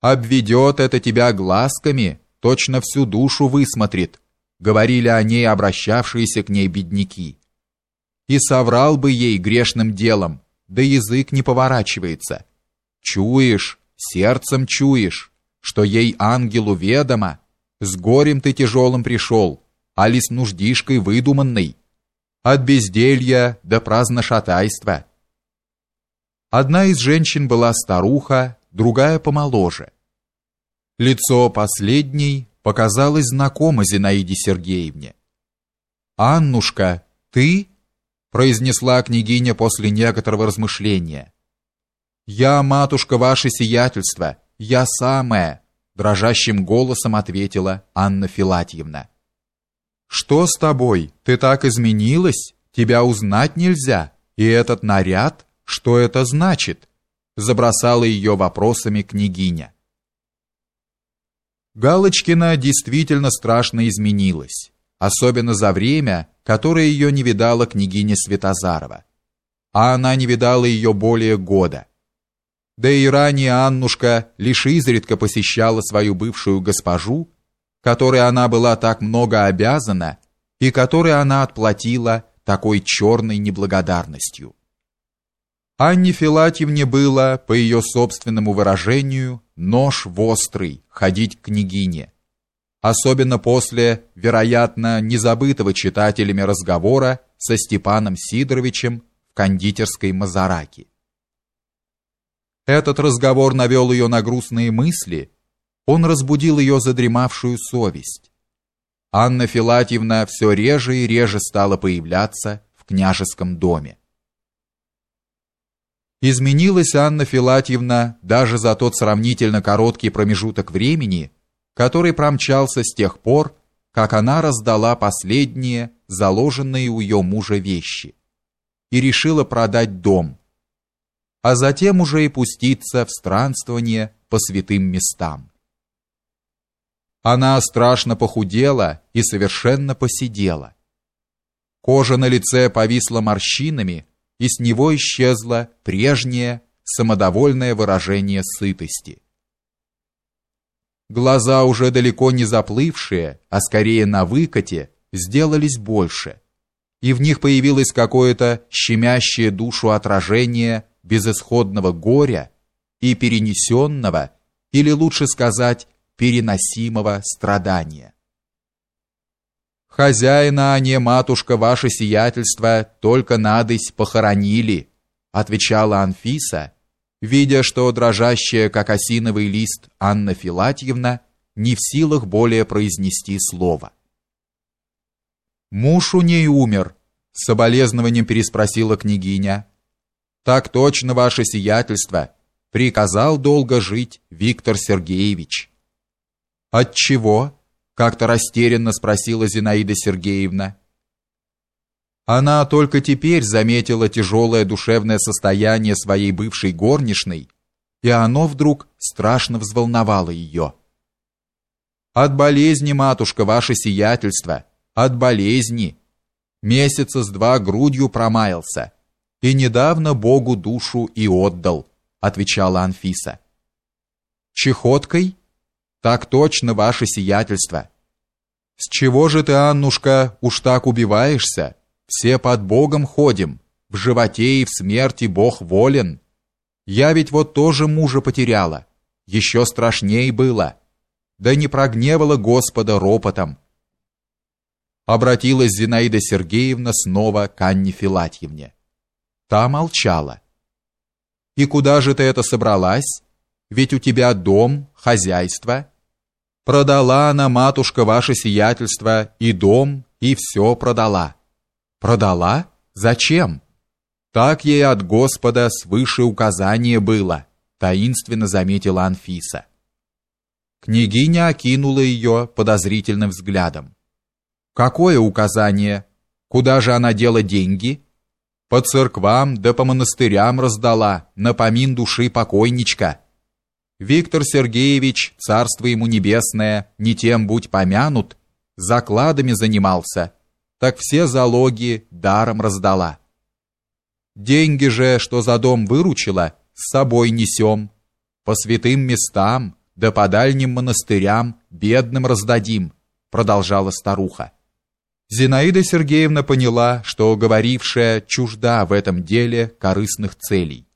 Обведет это тебя глазками, точно всю душу высмотрит, говорили о ней обращавшиеся к ней бедняки. И соврал бы ей грешным делом, да язык не поворачивается. Чуешь, сердцем чуешь, что ей ангелу ведомо, с горем ты тяжелым пришел, али с нуждишкой выдуманной, от безделья до праздношатайства. Одна из женщин была старуха, другая помоложе. Лицо последней показалось знакомо Зинаиде Сергеевне. «Аннушка, ты?» — произнесла княгиня после некоторого размышления. «Я, матушка, ваше сиятельство, я самая!» — дрожащим голосом ответила Анна Филатьевна. «Что с тобой? Ты так изменилась? Тебя узнать нельзя. И этот наряд? Что это значит?» Забросала ее вопросами княгиня. Галочкина действительно страшно изменилась, особенно за время, которое ее не видала княгиня Святозарова. А она не видала ее более года. Да и ранее Аннушка лишь изредка посещала свою бывшую госпожу, которой она была так много обязана и которой она отплатила такой черной неблагодарностью. Анне Филатьевне было, по ее собственному выражению, нож вострый ходить к княгине, особенно после, вероятно, незабытого читателями разговора со Степаном Сидоровичем в кондитерской Мазараки. Этот разговор навел ее на грустные мысли, он разбудил ее задремавшую совесть. Анна Филатьевна все реже и реже стала появляться в княжеском доме. Изменилась Анна Филатьевна даже за тот сравнительно короткий промежуток времени, который промчался с тех пор, как она раздала последние заложенные у ее мужа вещи и решила продать дом, а затем уже и пуститься в странствование по святым местам. Она страшно похудела и совершенно посидела. Кожа на лице повисла морщинами, и с него исчезло прежнее самодовольное выражение сытости. Глаза уже далеко не заплывшие, а скорее на выкате, сделались больше, и в них появилось какое-то щемящее душу отражение безысходного горя и перенесенного, или лучше сказать, переносимого страдания. Хозяина, а не матушка, ваше сиятельство, только надысь похоронили, отвечала Анфиса, видя, что дрожащая, как осиновый лист, Анна Филатьевна не в силах более произнести слово. Муж у ней умер, с соболезнованием переспросила княгиня. Так точно, ваше сиятельство, приказал долго жить Виктор Сергеевич. От чего? Как-то растерянно спросила Зинаида Сергеевна. Она только теперь заметила тяжелое душевное состояние своей бывшей горничной, и оно вдруг страшно взволновало ее. От болезни, матушка, ваше сиятельство, от болезни. Месяца с два грудью промаялся, и недавно Богу душу и отдал, отвечала Анфиса. Чехоткой? Так точно, ваше сиятельство. С чего же ты, Аннушка, уж так убиваешься? Все под Богом ходим, в животе и в смерти Бог волен. Я ведь вот тоже мужа потеряла, еще страшней было. Да не прогневала Господа ропотом. Обратилась Зинаида Сергеевна снова к Анне Филатьевне. Та молчала. И куда же ты это собралась? Ведь у тебя дом, хозяйство. Продала она, матушка, ваше сиятельство, и дом, и все продала. Продала? Зачем? Так ей от Господа свыше указание было, таинственно заметила Анфиса. Княгиня окинула ее подозрительным взглядом. Какое указание? Куда же она дела деньги? По церквам да по монастырям раздала, на помин души покойничка. Виктор Сергеевич, царство ему небесное, не тем будь помянут, закладами занимался, так все залоги даром раздала. Деньги же, что за дом выручила, с собой несем, по святым местам, да по дальним монастырям бедным раздадим, продолжала старуха. Зинаида Сергеевна поняла, что говорившая чужда в этом деле корыстных целей.